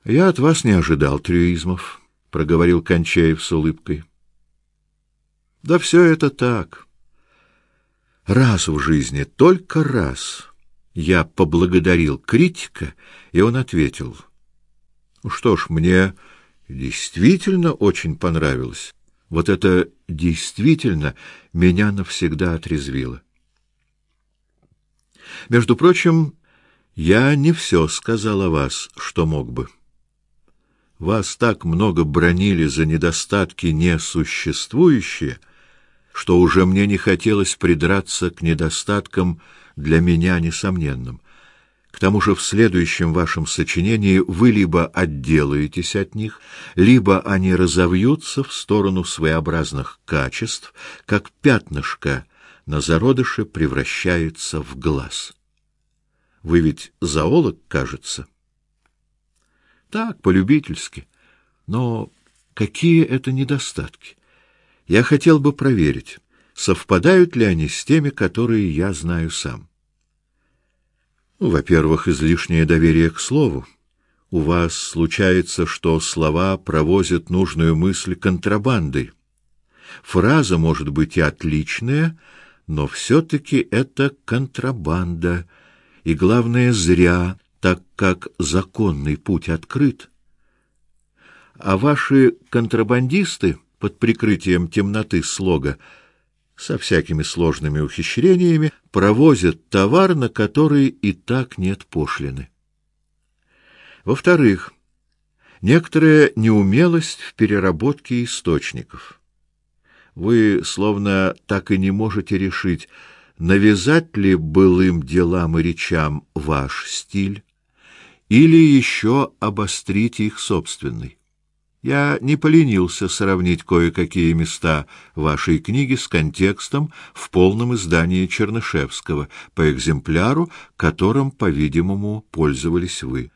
— Я от вас не ожидал трюизмов, — проговорил Кончаев с улыбкой. — Да все это так. Раз в жизни, только раз, я поблагодарил критика, и он ответил. — Что ж, мне действительно очень понравилось. Вот это действительно меня навсегда отрезвило. Между прочим, я не все сказал о вас, что мог бы. Вас так много бронили за недостатки несуществующие, что уже мне не хотелось придраться к недостаткам для меня несомненным. К тому же в следующем вашем сочинении вы либо отделаетесь от них, либо они разовьются в сторону своеобразных качеств, как пятнышко на зародыше превращается в глаз. Вы ведь зоолог, кажется. Так, полюбительски. Но какие это недостатки? Я хотел бы проверить, совпадают ли они с теми, которые я знаю сам. Ну, во-первых, излишнее доверие к слову. У вас случается, что слова провозят нужную мысль контрабандой. Фраза может быть и отличная, но все-таки это контрабанда — и, главное, зря, так как законный путь открыт. А ваши контрабандисты под прикрытием темноты слога со всякими сложными ухищрениями провозят товар, на который и так нет пошлины. Во-вторых, некоторая неумелость в переработке источников. Вы словно так и не можете решить, навязать ли былым делам и речам ваш стиль, или еще обострить их собственный. Я не поленился сравнить кое-какие места вашей книги с контекстом в полном издании Чернышевского по экземпляру, которым, по-видимому, пользовались вы.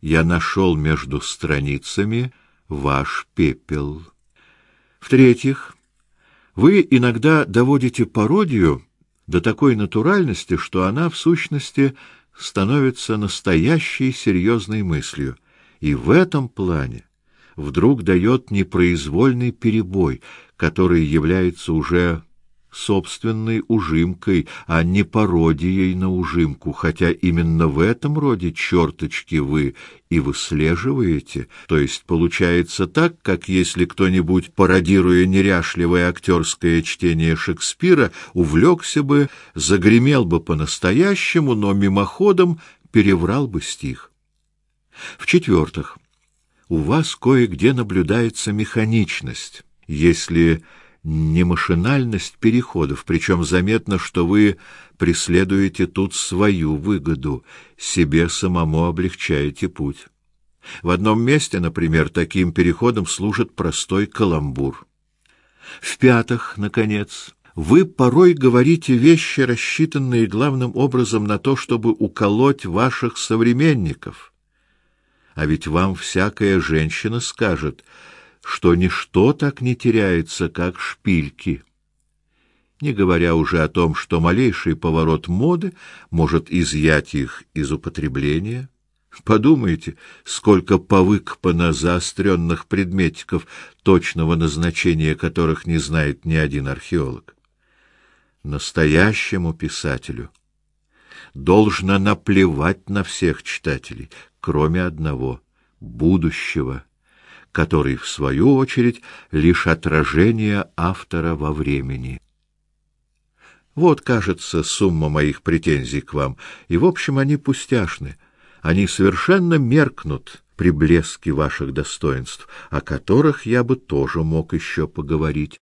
Я нашел между страницами ваш пепел. В-третьих, вы иногда доводите пародию до такой натуральности, что она, в сущности, становится настоящей серьезной мыслью, и в этом плане вдруг дает непроизвольный перебой, который является уже собственной ужимкой, а не пародией на ужимку, хотя именно в этом роде черточки вы и выслеживаете, то есть получается так, как если кто-нибудь, пародируя неряшливое актерское чтение Шекспира, увлекся бы, загремел бы по-настоящему, но мимоходом переврал бы стих. В-четвертых, у вас кое-где наблюдается механичность, если не машинальность переходов, причем заметно, что вы преследуете тут свою выгоду, себе самому облегчаете путь. В одном месте, например, таким переходом служит простой каламбур. В-пятых, наконец, вы порой говорите вещи, рассчитанные главным образом на то, чтобы уколоть ваших современников. А ведь вам всякая женщина скажет — что ничто так не теряется, как шпильки. Не говоря уже о том, что малейший поворот моды может изъять их из употребления. Подумайте, сколько повыкпано заостренных предметиков, точного назначения которых не знает ни один археолог. Настоящему писателю должно наплевать на всех читателей, кроме одного — будущего который, в свою очередь, лишь отражение автора во времени. Вот, кажется, сумма моих претензий к вам, и, в общем, они пустяшны. Они совершенно меркнут при блеске ваших достоинств, о которых я бы тоже мог еще поговорить.